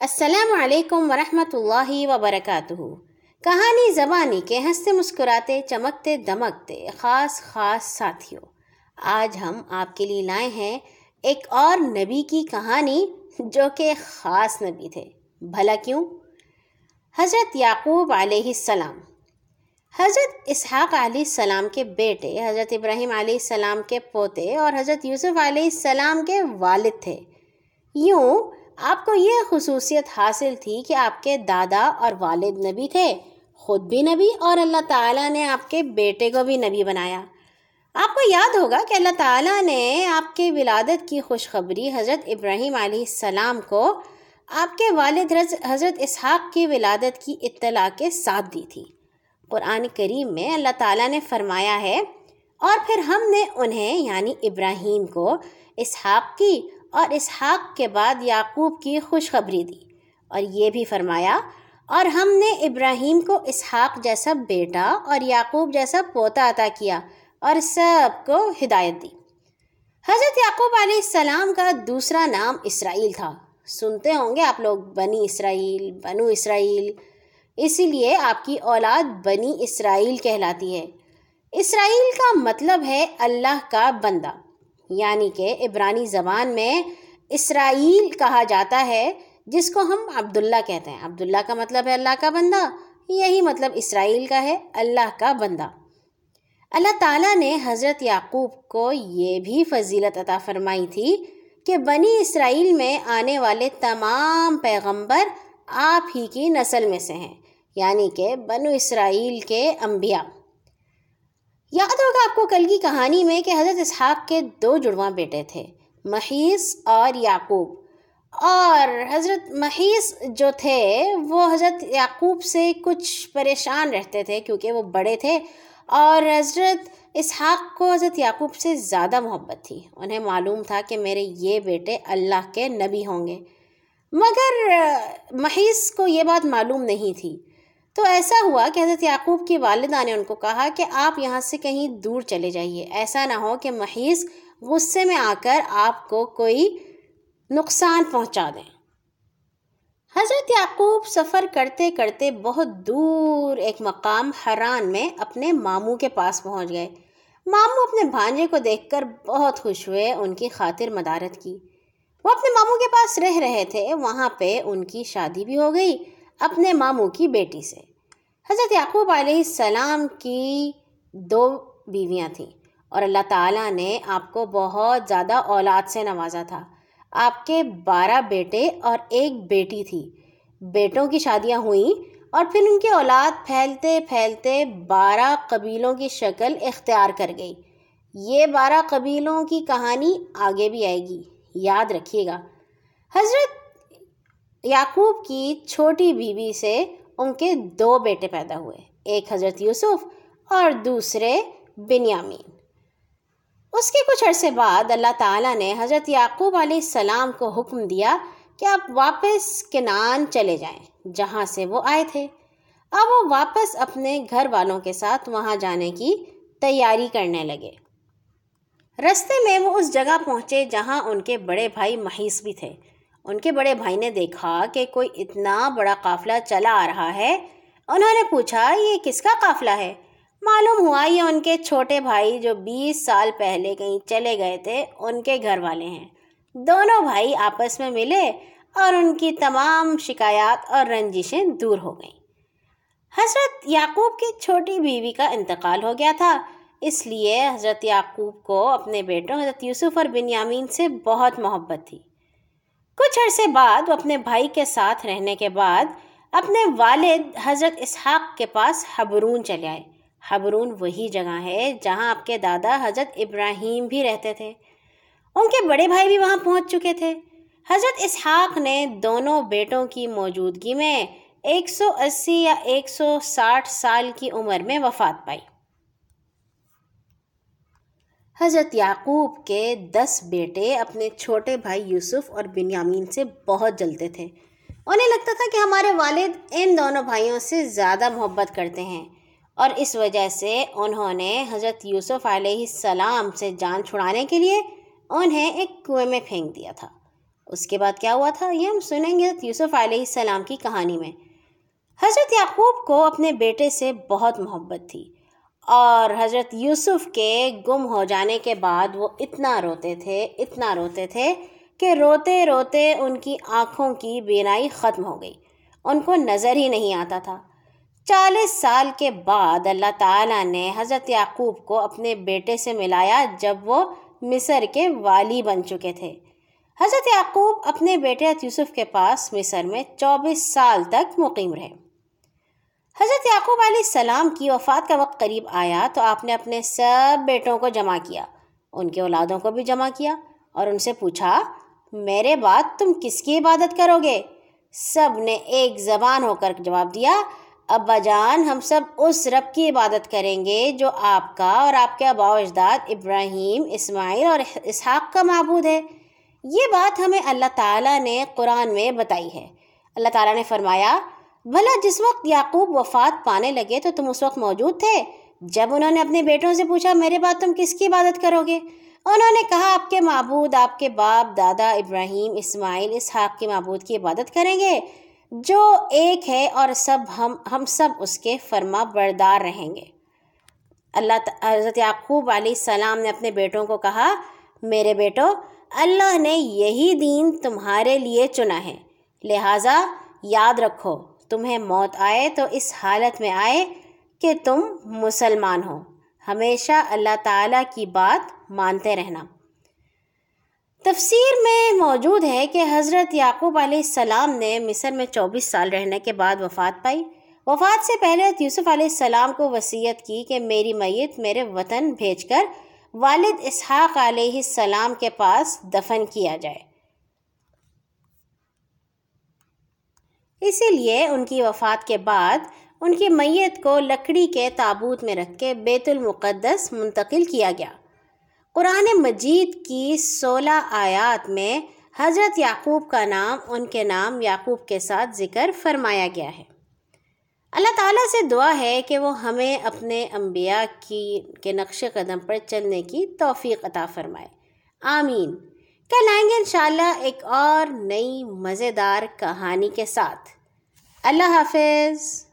السلام علیکم ورحمۃ اللہ وبرکاتہ۔ کہانی زبانی کے ہنستے مسکراتے، چمکتے، دمکتے، خاص خاص ساتھیوں۔ آج ہم آپ کے لیے لائے ہیں ایک اور نبی کی کہانی جو کہ خاص نبی تھے۔ بھلا کیوں؟ حضرت یعقوب علیہ السلام۔ حضرت اسحاق علیہ السلام کے بیٹے، حضرت ابراہیم علیہ السلام کے پوتے اور حضرت یوسف علیہ السلام کے والد تھے۔ یوں آپ کو یہ خصوصیت حاصل تھی کہ آپ کے دادا اور والد نبی تھے، خود بھی نبی اور اللہ تعالیٰ نے آپ کے بیٹے کو بھی نبی بنایا۔ آپ کو یاد ہوگا کہ اللہ تعالیٰ نے آپ کے ولادت کی خوشخبری حضرت ابراہیم علیہ السلام کو آپ کے والد حضرت اسحاق کی ولادت کی اطلاع کے ساتھ دی تھی۔ قرآن کریم میں اللہ تعالیٰ نے فرمایا ہے، اور پھر ہم نے انہیں یعنی ابراہیم کو اسحاق کی اور اسحاق کے بعد یعقوب کی خوشخبری دی۔ اور یہ بھی فرمایا، اور ہم نے ابراہیم کو اسحاق جیسا بیٹا اور یعقوب جیسا پوتا عطا کیا اور سب کو ہدایت دی۔ حضرت یعقوب علیہ السلام کا دوسرا نام اسرائیل تھا۔ سنتے ہوں گے آپ لوگ بنی اسرائیل، بنو اسرائیل۔ اسی لیے آپ کی اولاد بنی اسرائیل کہلاتی ہے۔ اسرائیل کا مطلب ہے اللہ کا بندہ۔ یعنی کہ عبرانی زبان میں اسرائیل کہا جاتا ہے، جس کو ہم عبداللہ کہتے ہیں۔ عبداللہ کا مطلب ہے اللہ کا بندہ، یہی مطلب اسرائیل کا ہے، اللہ کا بندہ۔ اللہ تعالیٰ نے حضرت یعقوب کو یہ بھی فضیلت عطا فرمائی تھی کہ بنی اسرائیل میں آنے والے تمام پیغمبر آپ ہی کی نسل میں سے ہیں یعنی کہ بنو اسرائیل کے انبیاء۔ یاد ہوگا آپ کو کل کی کہانی میں کہ حضرت اسحاق کے دو جڑواں بیٹے تھے محیث اور یعقوب۔ اور حضرت محیث جو تھے، وہ حضرت یعقوب سے کچھ پریشان رہتے تھے کیونکہ وہ بڑے تھے۔ اور حضرت اسحاق کو حضرت یعقوب سے زیادہ محبت تھی۔ انہیں معلوم تھا کہ میرے یہ بیٹے اللہ کے نبی ہوں گے۔ مگر محیث کو یہ بات معلوم نہیں تھی۔ تو ایسا ہوا کہ حضرت یعقوب کی والدہ نے ان کو کہا کہ آپ یہاں سے کہیں دور چلے جائیے۔ ایسا نہ ہو کہ محیث غصے میں آ کر آپ کو کوئی نقصان پہنچا دیں حضرت یعقوب سفر کرتے کرتے بہت دور ایک مقام حران میں اپنے ماموں کے پاس پہنچ گئے۔ ماموں اپنے بھانجے کو دیکھ کر بہت خوش ہوئے، ان کی خاطر مدارت کی۔ وہ اپنے ماموں کے پاس رہ رہے تھے، وہاں پہ ان کی شادی بھی ہو گئی اپنے ماموں کی بیٹی سے۔ حضرت یعقوب علیہ السلام کی دو بیویاں تھیں اور اللہ تعالیٰ نے آپ کو بہت زیادہ اولاد سے نوازا تھا۔ آپ کے بارہ بیٹے اور ایک بیٹی تھی۔ بیٹوں کی شادیاں ہوئیں اور پھر ان کی اولاد پھیلتے پھیلتے بارہ قبیلوں کی شکل اختیار کر گئی۔ یہ بارہ قبیلوں کی کہانی آگے بھی آئے گی۔ یاد رکھیے گا۔ حضرت یعقوب کی چھوٹی بیوی سے ان کے دو بیٹے پیدا ہوئے، ایک حضرت یوسف اور دوسرے بنیامین۔ اس کے کچھ عرصے بعد اللہ تعالیٰ نے حضرت یعقوب علیہ السلام کو حکم دیا کہ آپ واپس کنان چلے جائیں، جہاں سے وہ آئے تھے۔ اب وہ واپس اپنے گھر والوں کے ساتھ وہاں جانے کی تیاری کرنے لگے۔ رستے میں وہ اس جگہ پہنچے جہاں ان کے بڑے بھائی محیث بھی تھے۔ ان کے بڑے بھائی نے دیکھا کہ کوئی اتنا بڑا قافلہ چلا آ رہا ہے۔ انہوں نے پوچھا، یہ کس کا قافلہ ہے؟ معلوم ہوا یہ ان کے چھوٹے بھائی جو بیس سال پہلے کہیں چلے گئے تھے، ان کے گھر والے ہیں۔ دونوں بھائی آپس میں ملے اور ان کی تمام شکایات اور رنجشیں دور ہو گئیں۔ حضرت یعقوب کی چھوٹی بیوی کا انتقال ہو گیا تھا۔ اس لیے حضرت یعقوب کو اپنے بیٹوں حضرت یوسف اور بنیامین سے بہت محبت تھی۔ کچھ عرصے بعد وہ اپنے بھائی کے ساتھ رہنے کے بعد اپنے والد حضرت اسحاق کے پاس حبرون چلے آئے۔ حبرون وہی جگہ ہے جہاں آپ کے دادا حضرت ابراہیم بھی رہتے تھے۔ ان کے بڑے بھائی بھی وہاں پہنچ چکے تھے۔ حضرت اسحاق نے دونوں بیٹوں کی موجودگی میں ایک سو اسی یا ایک سو ساٹھ سال کی عمر میں وفات پائی۔ حضرت یعقوب کے دس بیٹے اپنے چھوٹے بھائی یوسف اور بنیامین سے بہت جلتے تھے۔ انہیں لگتا تھا کہ ہمارے والد ان دونوں بھائیوں سے زیادہ محبت کرتے ہیں اور اس وجہ سے انہوں نے حضرت یوسف علیہ السلام سے جان چھڑانے کے لیے انہیں ایک کنویں میں پھینک دیا تھا۔ اس کے بعد کیا ہوا تھا؟ یہ ہم سنیں گے یوسف علیہ السلام کی کہانی میں۔ حضرت یعقوب کو اپنے بیٹے سے بہت محبت تھی۔ اور حضرت یوسف کے گم ہو جانے کے بعد وہ اتنا روتے تھے، اتنا روتے تھے کہ روتے روتے ان کی آنکھوں کی بینائی ختم ہو گئی۔ ان کو نظر ہی نہیں آتا تھا۔ چالیس سال کے بعد اللہ تعالیٰ نے حضرت یعقوب کو اپنے بیٹے سے ملایا جب وہ مصر کے والی بن چکے تھے۔ حضرت یعقوب اپنے بیٹے یوسف کے پاس مصر میں چوبیس سال تک مقیم رہے۔ حضرت یعقوب علیہ السلام کی وفات کا وقت قریب آیا تو آپ نے اپنے سب بیٹوں کو جمع کیا، ان کے اولادوں کو بھی جمع کیا اور ان سے پوچھا، میرے بعد تم کس کی عبادت کرو گے؟ سب نے ایک زبان ہو کر جواب دیا، ابا جان، ہم سب اس رب کی عبادت کریں گے جو آپ کا اور آپ کے آبا و اجداد ابراہیم، اسماعیل اور اسحاق کا معبود ہے۔ یہ بات ہمیں اللہ تعالیٰ نے قرآن میں بتائی ہے۔ اللہ تعالیٰ نے فرمایا بھلا جس وقت یعقوب وفات پانے لگے تو تم اس وقت موجود تھے۔ جب انہوں نے اپنے بیٹوں سے پوچھا، میرے بعد تم کس کی عبادت کرو گے؟ انہوں نے کہا، آپ کے معبود، آپ کے باپ، دادا ابراہیم، اسماعیل، اسحاق کے معبود کی عبادت کریں گے۔ جو ایک ہے اور سب ہم ہم سب اس کے فرما بردار رہیں گے۔ اللہ حضرت یعقوب علیہ السلام نے اپنے بیٹوں کو کہا، میرے بیٹو، اللہ نے یہی دین تمہارے لیے چنا ہے، لہٰذا یاد رکھو تمہیں موت آئے تو اس حالت میں آئے کہ تم مسلمان ہو۔ ہمیشہ اللہ تعالیٰ کی بات مانتے رہنا۔ تفسیر میں موجود ہے کہ حضرت یعقوب علیہ السلام نے مصر میں چوبیس سال رہنے کے بعد وفات پائی۔ وفات سے پہلے یوسف علیہ السلام کو وصیت کی کہ میری میت میرے وطن بھیج کر والد اسحاق علیہ السلام کے پاس دفن کیا جائے۔ اسی لیے ان کی وفات کے بعد ان کی میت کو لکڑی کے تابوت میں رکھ کے بیت المقدس منتقل کیا گیا۔ قرآن مجید کی سولہ آیات میں حضرت یعقوب کا نام، ان کے نام یعقوب کے ساتھ ذکر فرمایا گیا ہے۔ اللہ تعالیٰ سے دعا ہے کہ وہ ہمیں اپنے انبیاء کی، کے نقش قدم پر چلنے کی توفیق عطا فرمائے۔ آمین۔ کل آئیں گے انشاءاللہ ایک اور نئی مزیدار کہانی کے ساتھ۔ اللہ حافظ۔